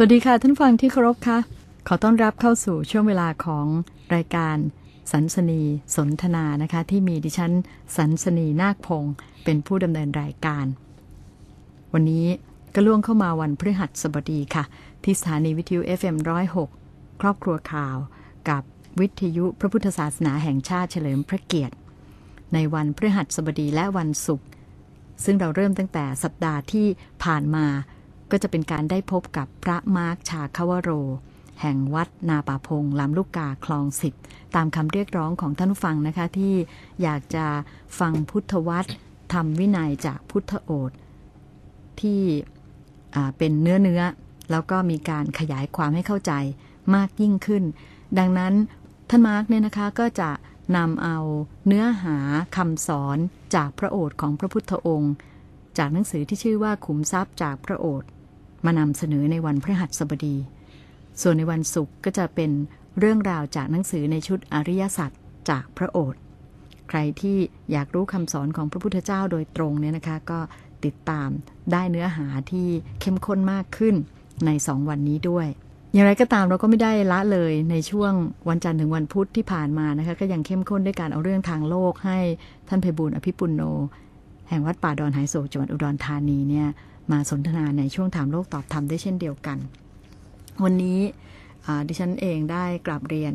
สวัสดีค่ะท่านฟังที่เคารพค่ะ ขอต้อนรับเข้าสู่ช่วงเวลาของรายการสันสนีสนทนานะคะ ที่มีดิฉันสันสนีนาคพงศ์เป็นผู้ดำเนินรายการ วันนี้ก็ล่วงเข้ามาวันพฤหัสบดีค่ะ ที่สถานีวิทยุ FM106 ครอบครัวข่าว กับวิทยุพระพุทธศาสนาแห่งชาติเฉลิมพระเกียรติ ในวันพฤหัสบดีและวันศุกร์ซึ่งเราเริ่มตั้งแต่สัปดาห์ที่ผ่านมา ก็จะเป็นการได้พบกับพระมาร์คชาคาวโร แห่งวัดนาป่าพงลำลูกกาคลองสิบตามคำเรียกร้องของท่านผู้ฟังนะคะที่อยากจะฟังพุทธวจนธรรมวินัยจากพุทธโอษฐ์ที่เป็นเนื้อเนื้อ แล้วก็มีการขยายความให้เข้าใจมากยิ่งขึ้น ดังนั้นท่านมาร์คเนี่ยนะคะก็จะนำเอาเนื้อหาคำสอนจากพระโอษของพระพุทธองค์ จากหนังสือที่ชื่อว่าขุมทรัพย์จากพระโอษ มานำเสนอในวันพฤหัสบดี ส่วนในวันศุกร์ก็จะเป็นเรื่องราวจากหนังสือในชุดอริยสัจจากพระโอษฐ์ใครที่อยากรู้คำสอนของพระพุทธเจ้าโดยตรงเนี่ยนะคะ ก็ติดตามได้เนื้อหาที่เข้มข้นมากขึ้นในสองวันนี้ด้วย อย่างไรก็ตามเราก็ไม่ได้ละเลยในช่วงวันจันทร์ถึงวันพุธที่ผ่านมานะคะ ก็ยังเข้มข้นด้วยการเอาเรื่องทางโลกให้ท่านเพบุญอภิปุณโน แห่งวัดป่าดอนหายโศกจังหวัดอุดรธานีเนี่ย มาสนทนาในช่วงถามโลกตอบธรรมได้เช่นเดียวกัน วันนี้ดิฉันเองได้กราบเรียน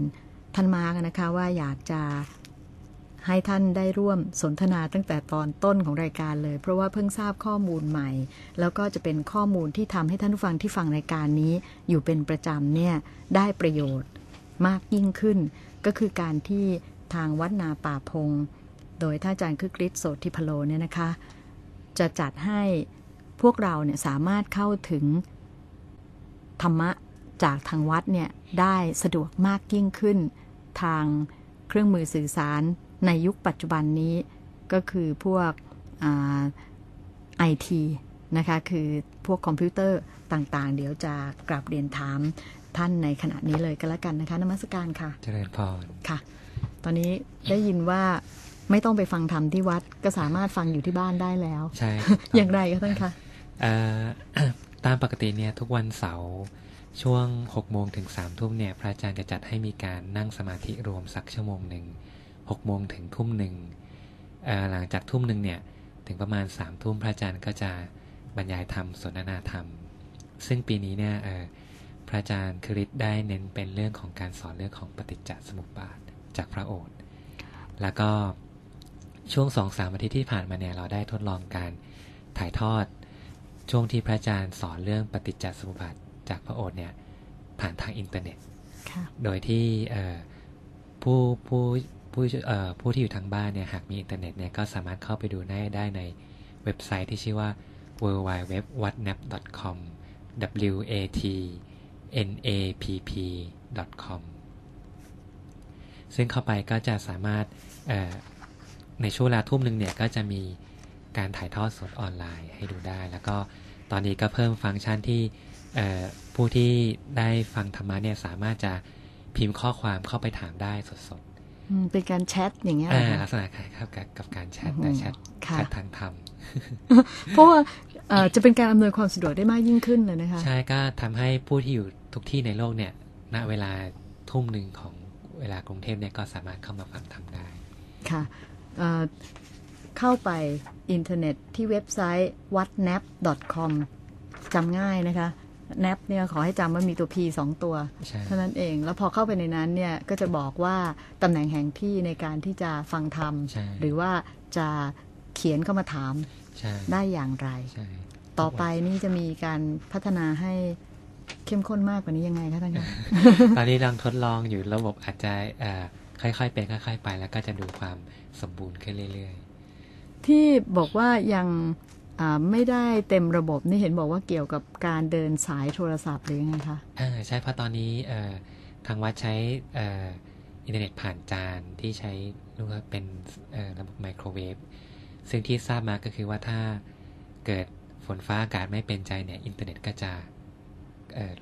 ท่านมาร์กนะคะว่าอยากจะให้ท่านได้ร่วมสนทนาตั้งแต่ตอนต้นของรายการเลย เพราะว่าเพิ่งทราบข้อมูลใหม่ แล้วก็จะเป็นข้อมูลที่ทำให้ท่านผู้ฟังที่ฟังรายการนี้อยู่เป็นประจำเนี่ยได้ประโยชน์มากยิ่งขึ้น ก็คือการที่ทางวัดนาป่าพง โดยท่านอาจารย์คึกฤทธิ์โสติพโลเนี่ยนะคะ จะจัดให้ พวกเราเนี่ยสามารถเข้าถึงธรรมะจากทางวัดเนี่ยได้สะดวกมากยิ่งขึ้น ทางเครื่องมือสื่อสารในยุคปัจจุบันนี้ก็คือพวกไอทีนะคะคือพวกคอมพิวเตอร์ต่างๆ เดี๋ยวจะกลับเรียนถามท่านในขณะนี้เลยก็แล้วกันนะคะนมัสการค่ะ เจริญพรค่ะ ตอนนี้ได้ยินว่า ไม่ต้องไปฟังธรรมที่วัดก็สามารถฟังอยู่ที่บ้านได้แล้วใช่อย่างไรคะท่านคะตามปกติเนี่ยทุกวันเสาร์ช่วง6โมงถึง3ทุ่มเนี่ยพระอาจารย์จะจัดให้มีการนั่งสมาธิรวมสักชั่วโมงหนึ่ง6โมงถึงทุ่มหนึ่งหลังจากทุ่มหนึ่งเนี่ยถึงประมาณ3ทุ่มพระอาจารย์ก็จะบรรยายธรรมสนทนาธรรม ซึ่งปีนี้เนี่ยพระอาจารย์คริสได้เน้นเป็นเรื่องของการสอนเรื่องของปฏิจจสมุปบาทจากพระโอษฐ์แล้วก็ ช่วงสองสามอาทิตย์ที่ผ่านมาเนี่ยเราได้ทดลองการถ่ายทอด ช่วงที่พระอาจารย์สอนเรื่องปฏิจจสมุปบาทจากพระโอษฐ์เนี่ยผ่านทางอินเทอร์เน็ต โดยที่ผู้ผู้ผู้ผู้ที่อยู่ทางบ้านเนี่ยหากมีอินเทอร์เน็ตเนี่ยก็สามารถเข้าไปดูได้ได้ในเว็บไซต์ที่ชื่อว่า w w w w a t n a p c o m w a t n a p p com ซึ่งเข้าไปก็จะสามารถ ในช่วงเวลาทุ่มหนึ่งเนี่ยก็จะมีการถ่ายทอดสดออนไลน์ให้ดูได้ แล้วก็ตอนนี้ก็เพิ่มฟังก์ชันที่ผู้ที่ได้ฟังธรรมะเนี่ยสามารถจะพิมพ์ข้อความเข้าไปถามได้สดๆเป็นการแชทอย่างเงี้ยลักษณะคล้ายครับกับการแชทแต่แชทแชททางธรรมเพราะว่าจะเป็นการอำนวยความสะดวกได้มากยิ่งขึ้นเลยนะคะ ใช่ก็ทำให้ผู้ที่อยู่ทุกที่ในโลกเนี่ย ณ เวลาทุ่มหนึ่งของเวลากรุงเทพเนี่ยก็สามารถเข้ามาฟังธรรมได้ ค่ะ เข้าไปอินเทอร์เน็ตที่เว็บไซต์ whatnap.com จำง่ายนะคะแนปเนี่ยขอให้จำว่ามีตัว P สองตัวเท่านั้นเอง แล้วพอเข้าไปในนั้นเนี่ยก็จะบอกว่าตำแหน่งแห่งที่ในการที่จะฟังธรรม หรือว่าจะเขียนเข้ามาถามได้อย่างไร ต่อไปนี่จะมีการพัฒนาให้เข้มข้นมากกว่านี้ยังไงคะท่านคะตอนนี้ลองทดลองอยู่ระบบอาจจะ ค่อยๆเป็นค่อยๆไป แล้วก็จะดูความสมบูรณ์ขึ้นเรื่อยๆ ที่บอกว่ายังไม่ได้เต็มระบบนี่เห็นบอกว่าเกี่ยวกับการเดินสายโทรศัพท์หรือยังไงคะใช่เพราะตอนนี้ทางวัดใช้อินเทอร์เน็ตผ่านจานที่ใช้เรียกว่าเป็นระบบไมโครเวฟซึ่งที่ทราบมาก็คือว่าถ้าเกิดฝนฟ้าอากาศไม่เป็นใจเนี่ยอินเทอร์เน็ตก็จะ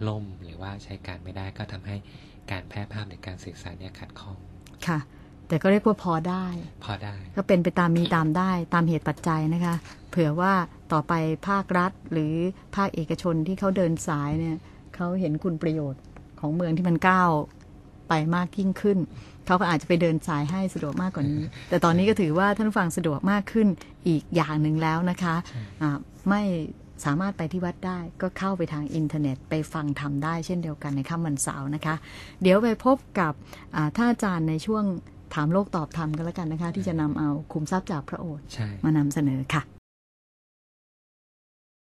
ล่มหรือว่าใช้การไม่ได้ก็ทำให้การแพร่ภาพในการสื่อสารเนี่ยขัดข้อง ค่ะ แต่ก็เรียกว่าพอได้ พอได้ ก็เป็นไปตามมีตามได้ตามเหตุปัจจัยนะคะ เผื่อว่าต่อไปภาครัฐหรือภาคเอกชนที่เขาเดินสายเนี่ยเขาเห็นคุณประโยชน์ของเมืองที่มันก้าวไปมากยิ่งขึ้น เขาก็อาจจะไปเดินสายให้สะดวกมากกว่านี้ แต่ตอนนี้ก็ถือว่าท่านผู้ฟังสะดวกมากขึ้นอีกอย่างหนึ่งแล้วนะคะอ่าไม่ สามารถไปที่วัดได้ก็เข้าไปทางอินเทอร์เน็ตไปฟังทำได้เช่นเดียวกันในค่ำวันเสาร์นะคะ เดี๋ยวไปพบกับอ่าท่านอาจารย์ในช่วงถามโลกตอบธรรมกันแล้วกันนะคะ ที่จะนำเอาคุมทรัพย์จากพระโอษฐ์ใช่มานำเสนอค่ะ